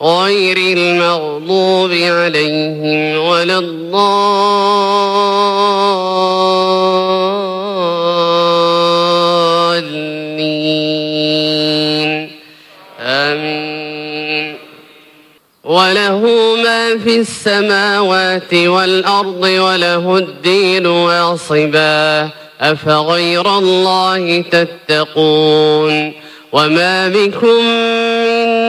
غير المغضوب عليهم ولا الضالين. آمين. وله ما في السماوات والأرض وله الدين واصبا. أفغير الله تتقون؟ وما بكم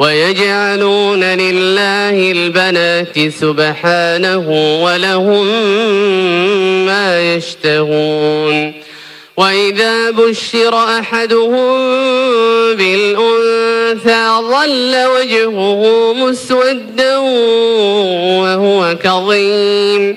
ويجعلون لله البنات سبحانه ولهم ما يشتهون. وإذا بشر أحدهم بالأنثى ظل وجهه مسودا وهو كظيم.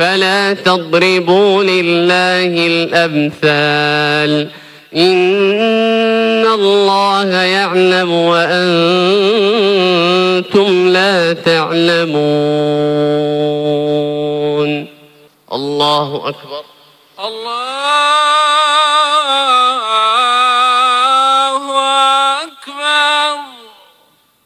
فلا تضربوا لله الأمثال. إن الله يعلم وأنتم لا تعلمون. الله أكبر. الله